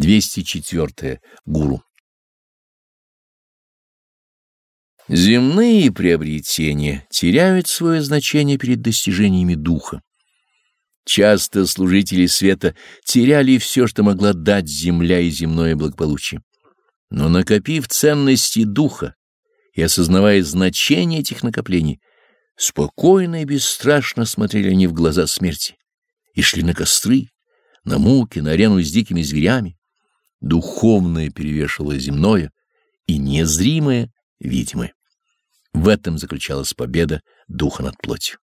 204. Гуру. Земные приобретения теряют свое значение перед достижениями духа. Часто служители света теряли все, что могла дать земля и земное благополучие. Но накопив ценности духа и осознавая значение этих накоплений, спокойно и бесстрашно смотрели они в глаза смерти и шли на костры, на муки, на арену с дикими зверями. Духовное перевешивало земное и незримое — видимое. В этом заключалась победа духа над плотью.